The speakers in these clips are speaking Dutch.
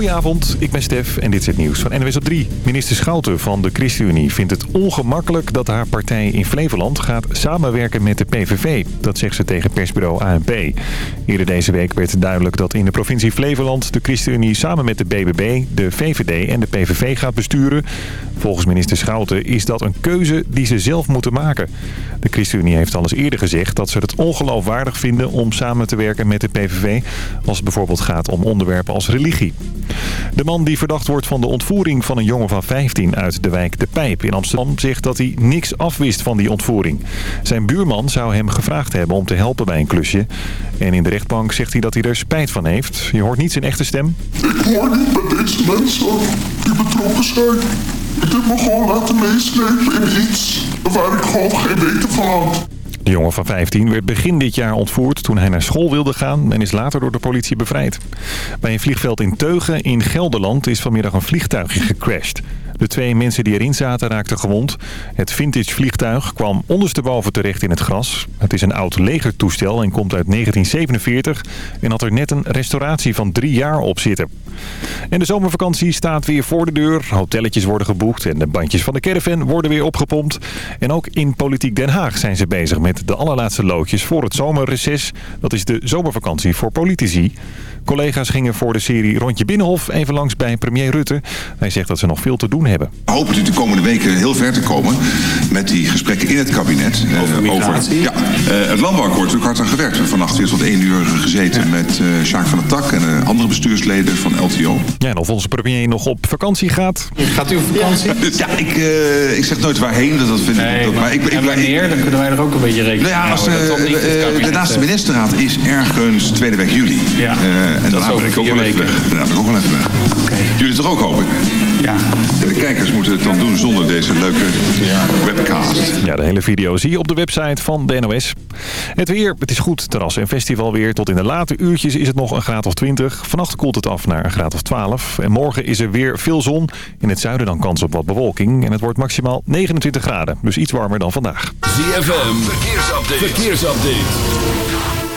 Goedenavond, ik ben Stef en dit is het nieuws van NWS op 3. Minister Schouten van de ChristenUnie vindt het ongemakkelijk dat haar partij in Flevoland gaat samenwerken met de PVV. Dat zegt ze tegen persbureau ANP. Eerder deze week werd duidelijk dat in de provincie Flevoland de ChristenUnie samen met de BBB, de VVD en de PVV gaat besturen. Volgens minister Schouten is dat een keuze die ze zelf moeten maken. De ChristenUnie heeft al eens eerder gezegd dat ze het ongeloofwaardig vinden om samen te werken met de PVV... als het bijvoorbeeld gaat om onderwerpen als religie. De man die verdacht wordt van de ontvoering van een jongen van 15 uit de wijk De Pijp in Amsterdam... zegt dat hij niks afwist van die ontvoering. Zijn buurman zou hem gevraagd hebben om te helpen bij een klusje. En in de rechtbank zegt hij dat hij er spijt van heeft. Je hoort niet zijn echte stem. Ik hoor niet bij deze mensen die betrokken zijn. Ik heb me gewoon laten meeslepen in iets waar ik gewoon geen weten van had. De jongen van 15 werd begin dit jaar ontvoerd toen hij naar school wilde gaan en is later door de politie bevrijd. Bij een vliegveld in Teugen in Gelderland is vanmiddag een vliegtuigje gecrashed. De twee mensen die erin zaten raakten gewond. Het vintage vliegtuig kwam ondersteboven terecht in het gras. Het is een oud legertoestel en komt uit 1947 en had er net een restauratie van drie jaar op zitten. En de zomervakantie staat weer voor de deur. Hotelletjes worden geboekt en de bandjes van de caravan worden weer opgepompt. En ook in Politiek Den Haag zijn ze bezig met de allerlaatste loodjes voor het zomerreces. Dat is de zomervakantie voor politici. Collega's gingen voor de serie Rondje Binnenhof even langs bij premier Rutte. Hij zegt dat ze nog veel te doen hebben. We hopen natuurlijk de komende weken heel ver te komen met die gesprekken in het kabinet. Over migratie? ja, eh, het landbouwakkoord is ook hard aan gewerkt. We hebben vannacht weer tot één uur gezeten met uh, Sjaak van der Tak en andere bestuursleden van LTO. Ja, en of onze premier nog op vakantie gaat. Gaat u op vakantie? Ja, ik, uh, ik zeg nooit waarheen. Dat, dat vind nee, ik, dat, maar, ik, ik, en wanneer? Dan kunnen wij er ook een beetje rekening nou ja, als, de naaste ministerraad is ergens tweede week juli. Ja. En daarna ben ik ook wel even weg. Daarna ben ik ook wel even weg. Okay. Jullie toch ook hoop ik? Ja. De kijkers moeten het dan doen zonder deze leuke webcast. Ja, de hele video zie je op de website van de NOS. Het weer, het is goed. Terrassen en festival weer. Tot in de late uurtjes is het nog een graad of 20. Vannacht koelt het af naar een graad of 12. En morgen is er weer veel zon. In het zuiden dan kans op wat bewolking. En het wordt maximaal 29 graden. Dus iets warmer dan vandaag. ZFM, verkeersupdate. verkeersupdate.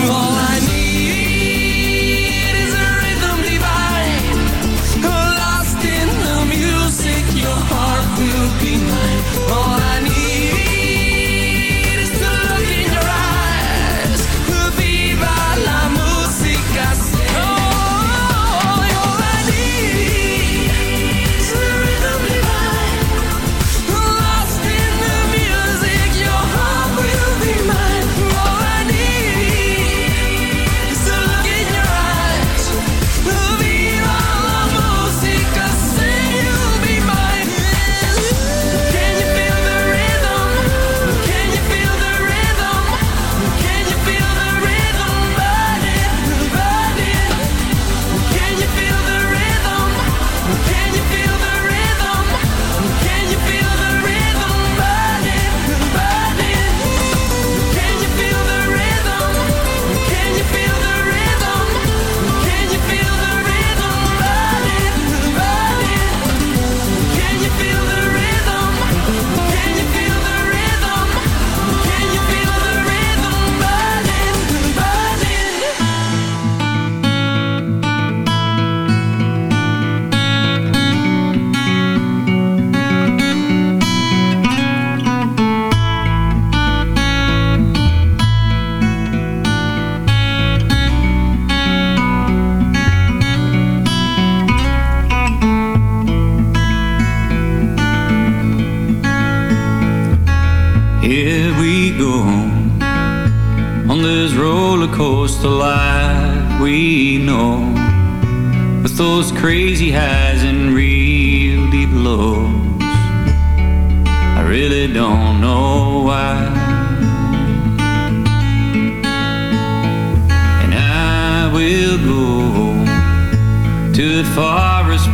Oh.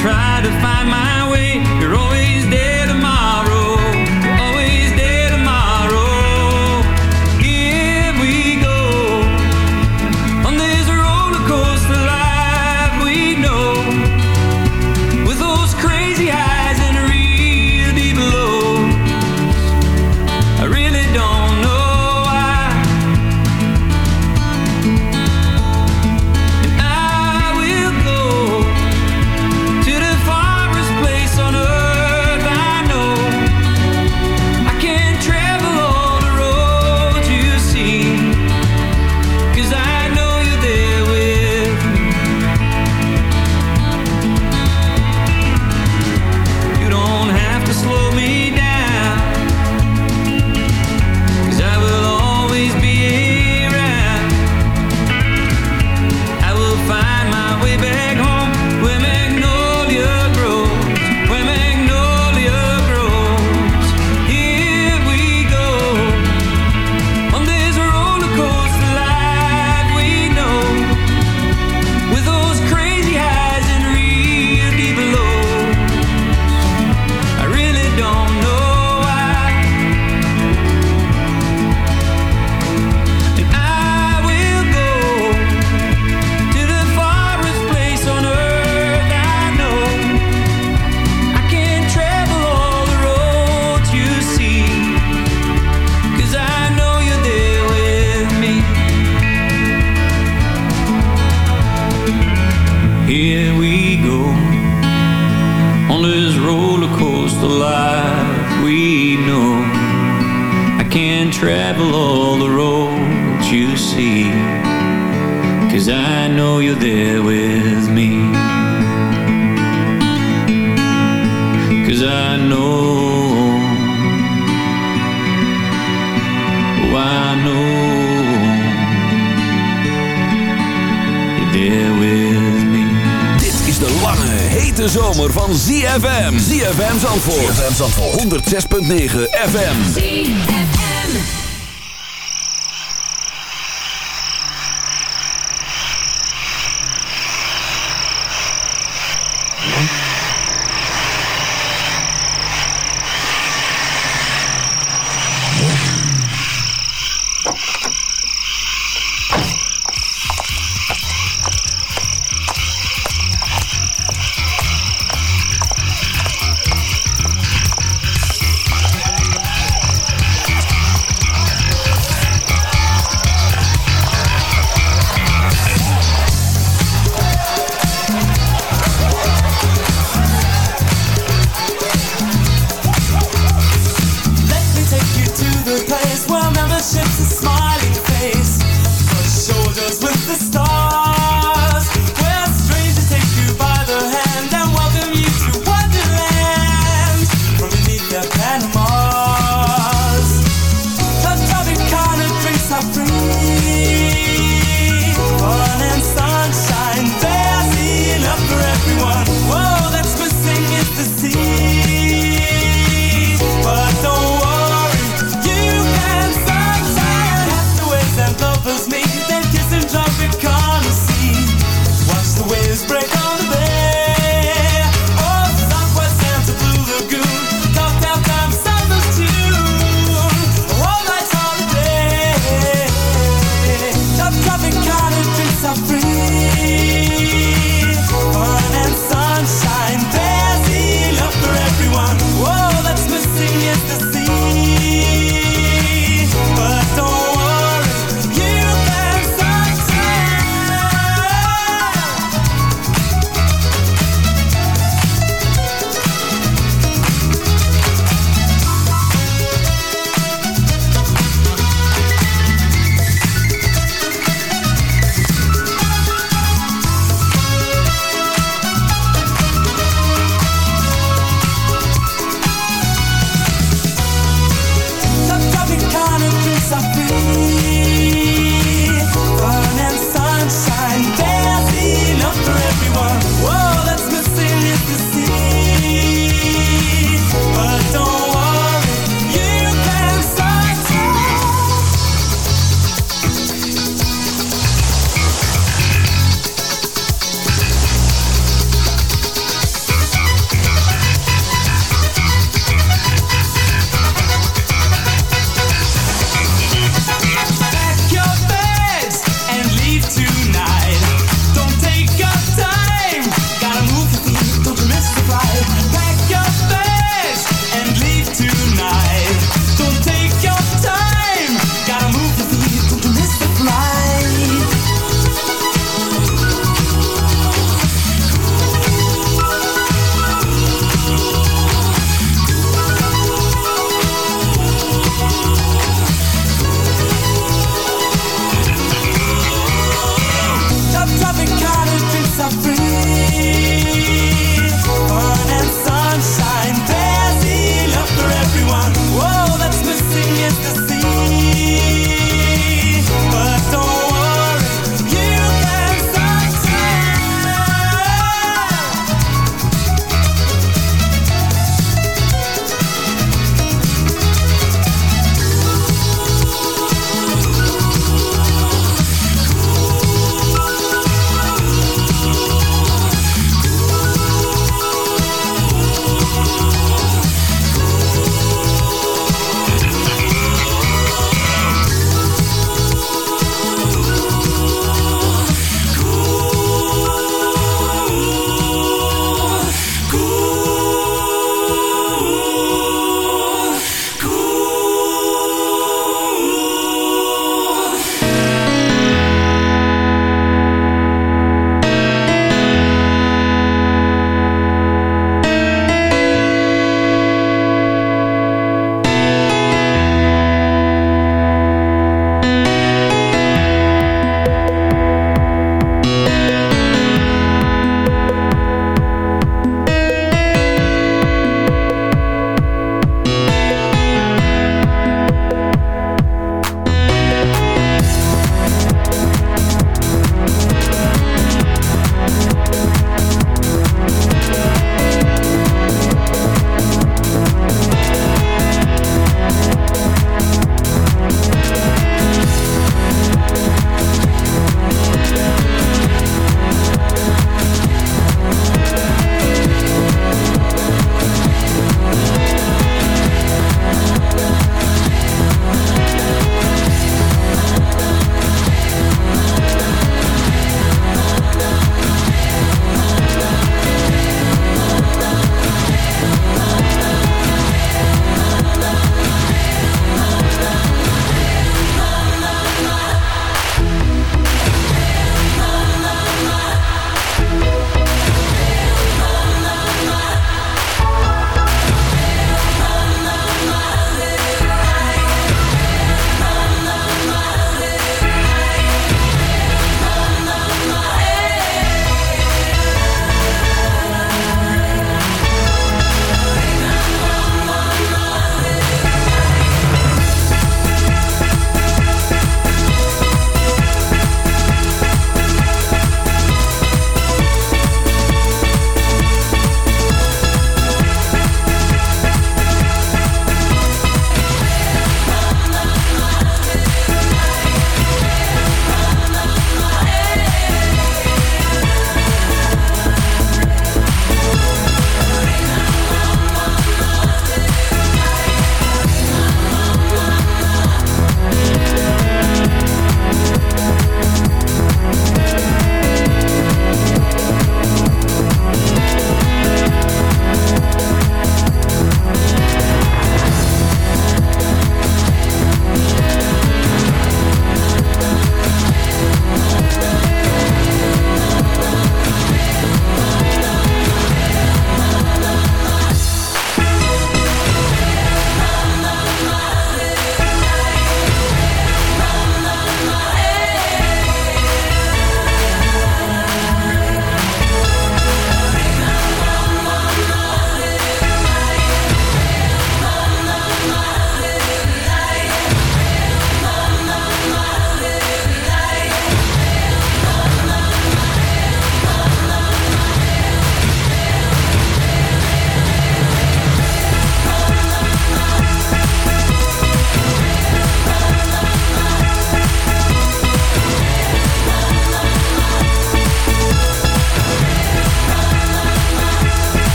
try to find my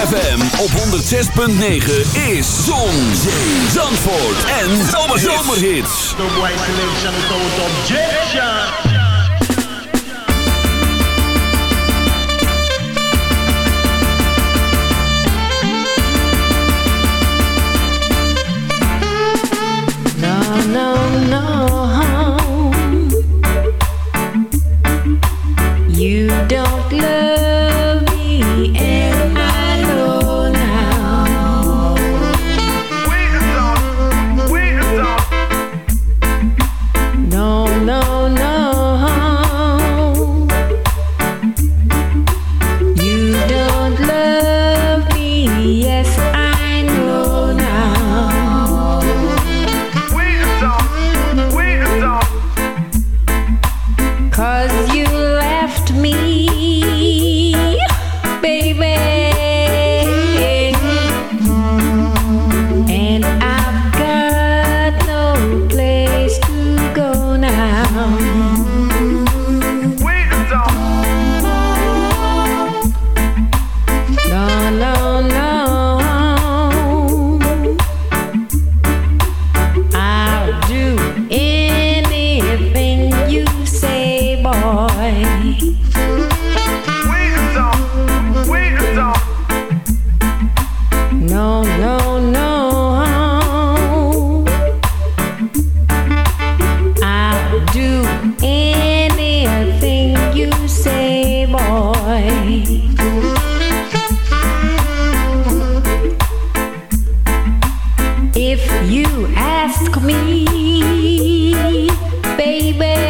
ZFM op 106.9 is Zon, Zee, Zandvoort en Zomerhits. No white objection. No. If you ask me, baby,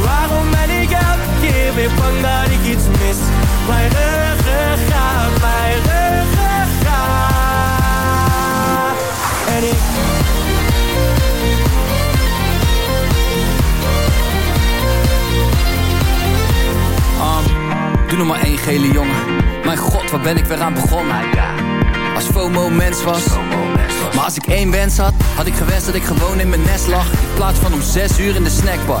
Waarom ben ik elke keer weer bang dat ik iets mis Mijn ruggengraat, mijn ruggengraat En ik Um, doe nog maar één gele jongen. Mijn god, waar ben ik weer aan begonnen? Als FOMO mens was. Maar als ik één wens had, had ik gewenst dat ik gewoon in mijn nest lag. In plaats van om zes uur in de snackbar.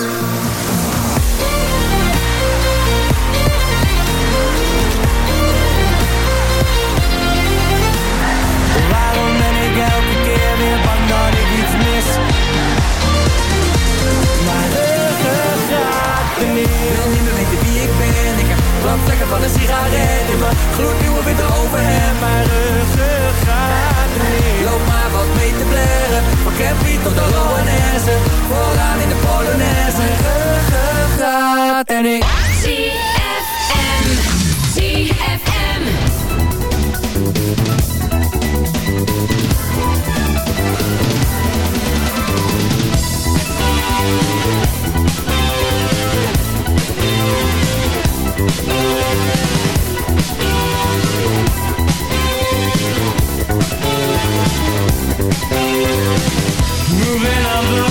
van een sigaret in mijn gloednieuwe witte overhemd Mijn ruggengraat niet Loop maar wat mee te blerren Van Campy tot de Loanesse Vooraan in de Polonaise. Ruggengraat en ik moving on the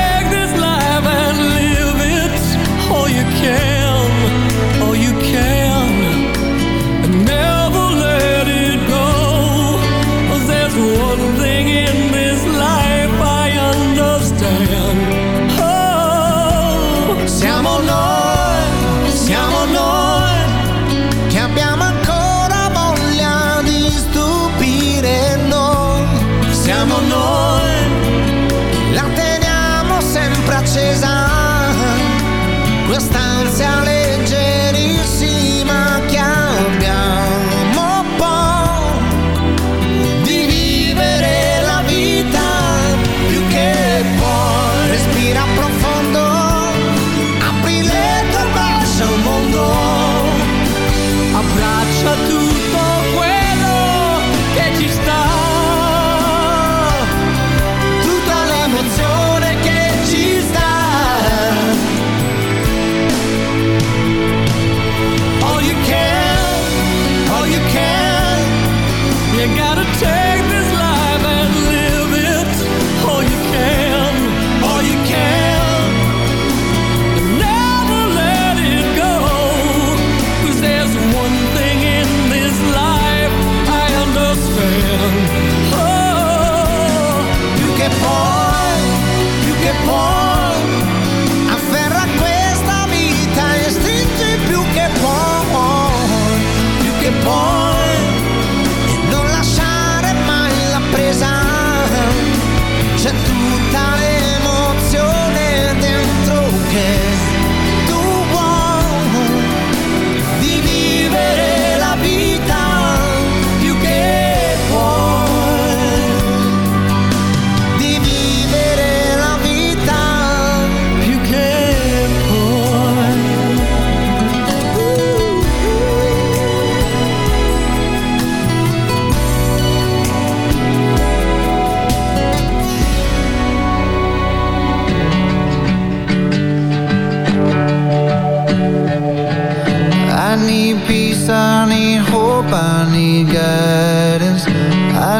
Quest'ansia le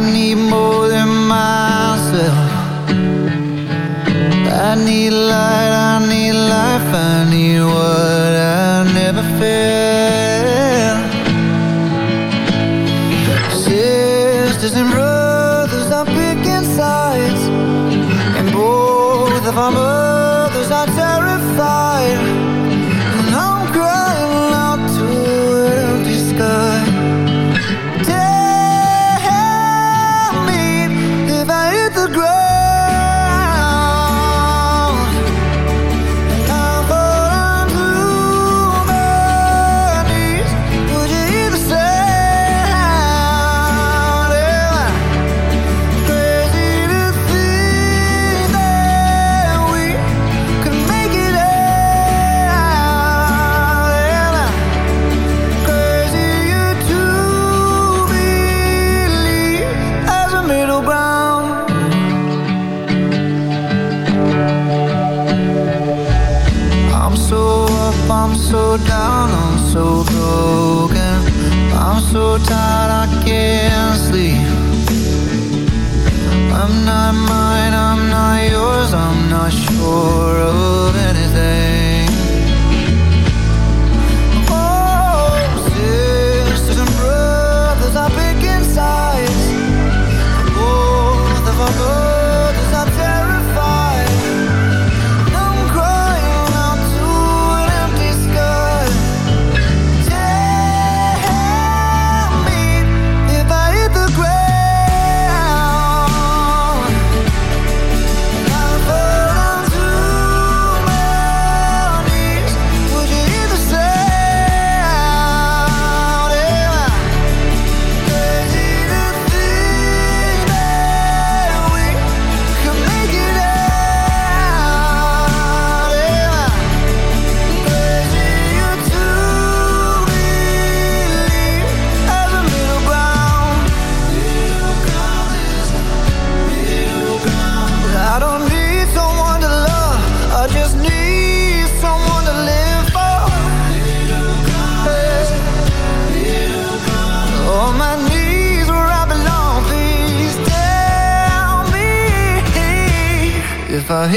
need more than myself. I need life.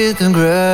you can grow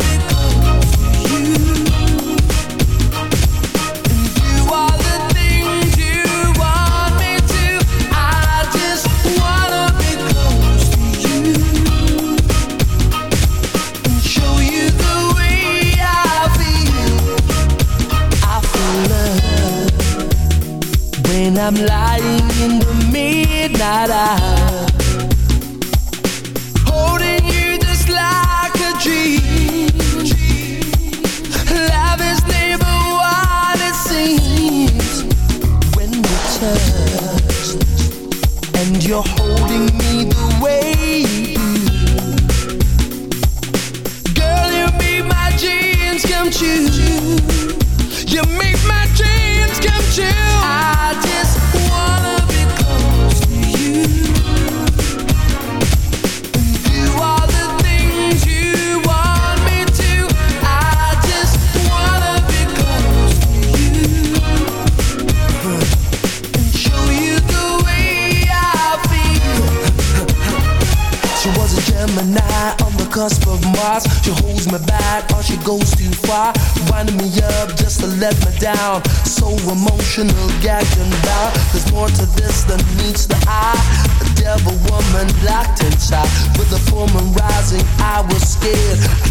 I'm lying in the midnight hour Holding you just like a dream. Love is never what it seems When we touch And your my back or she goes too far. Winding me up just to let me down. So emotional, gagging bound There's more to this than meets the eye. A devil woman locked inside. With a full moon rising, I was scared.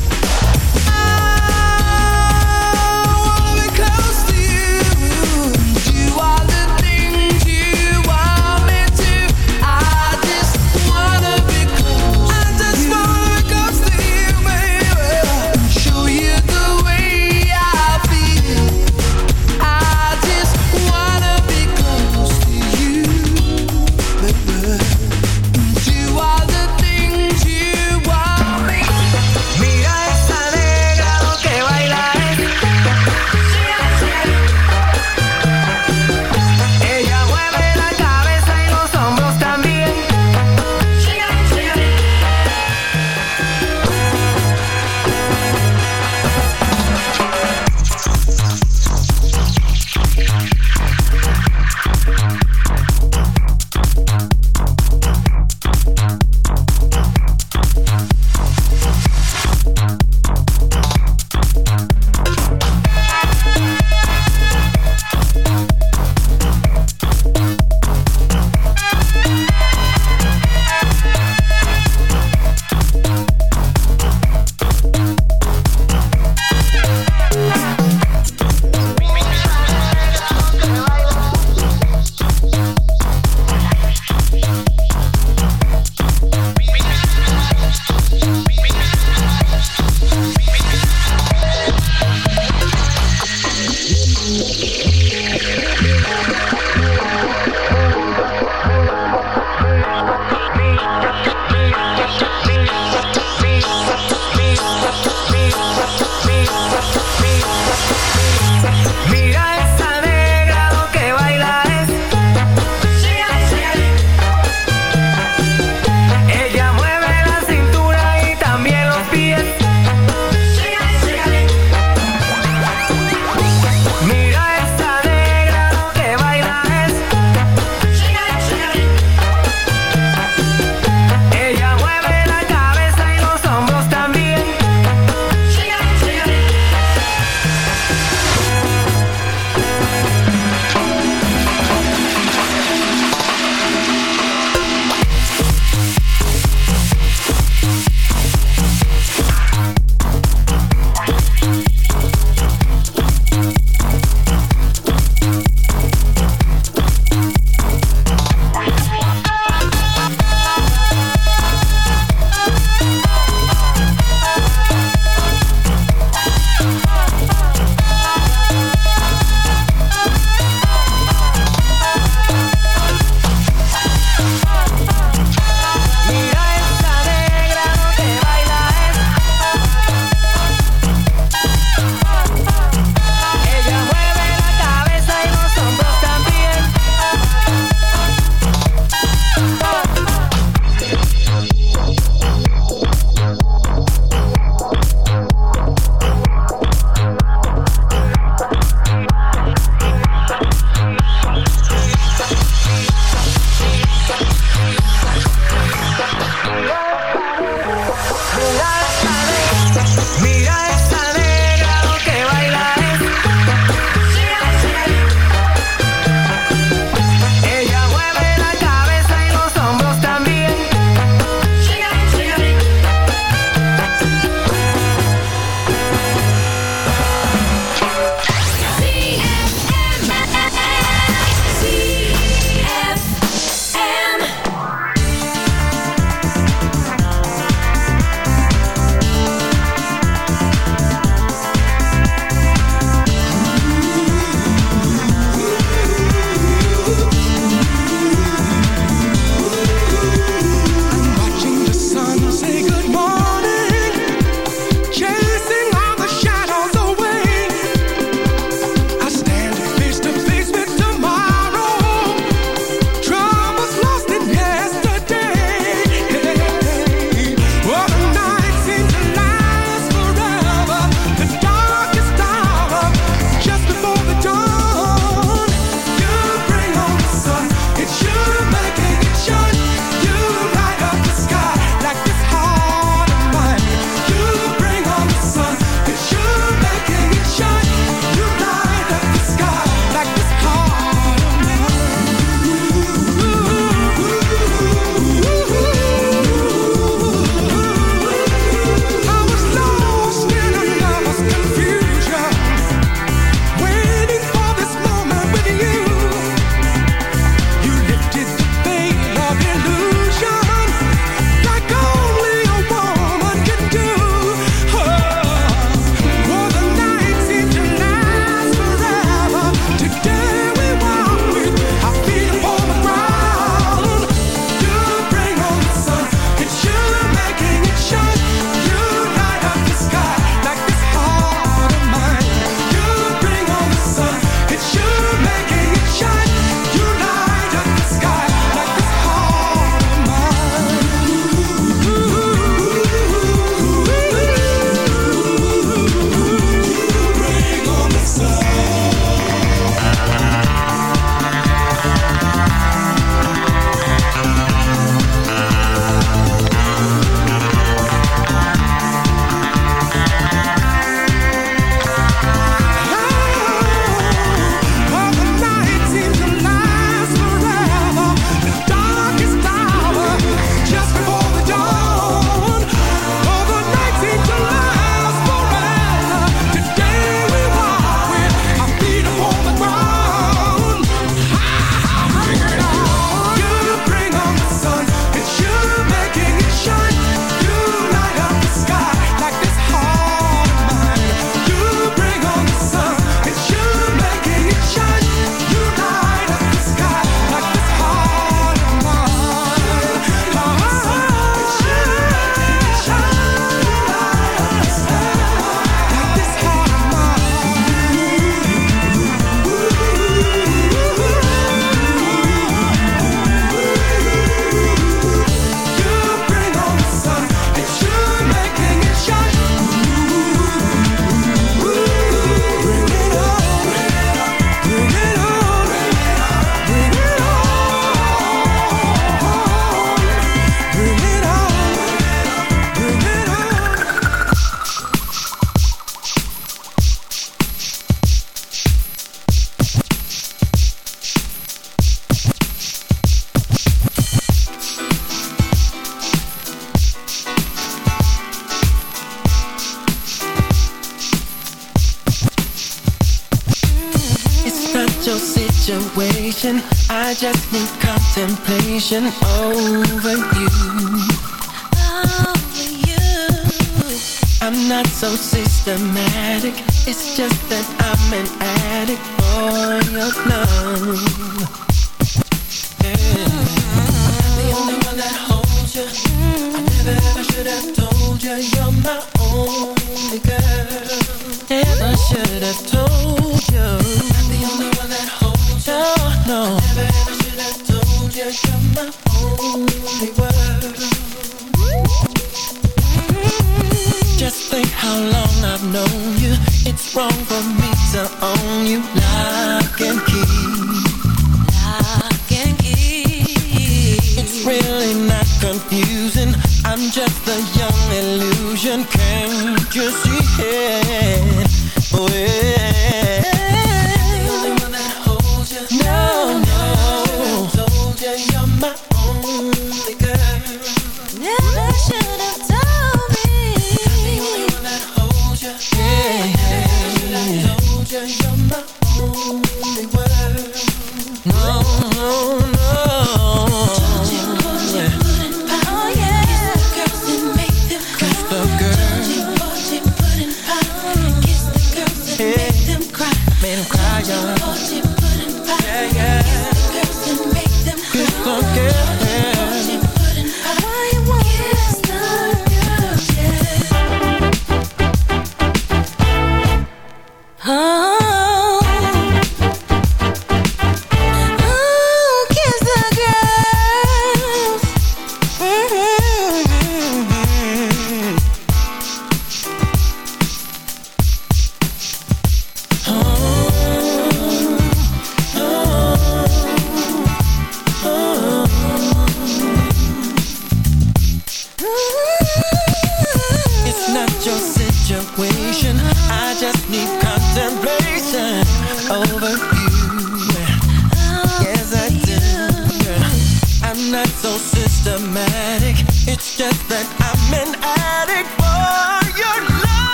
attention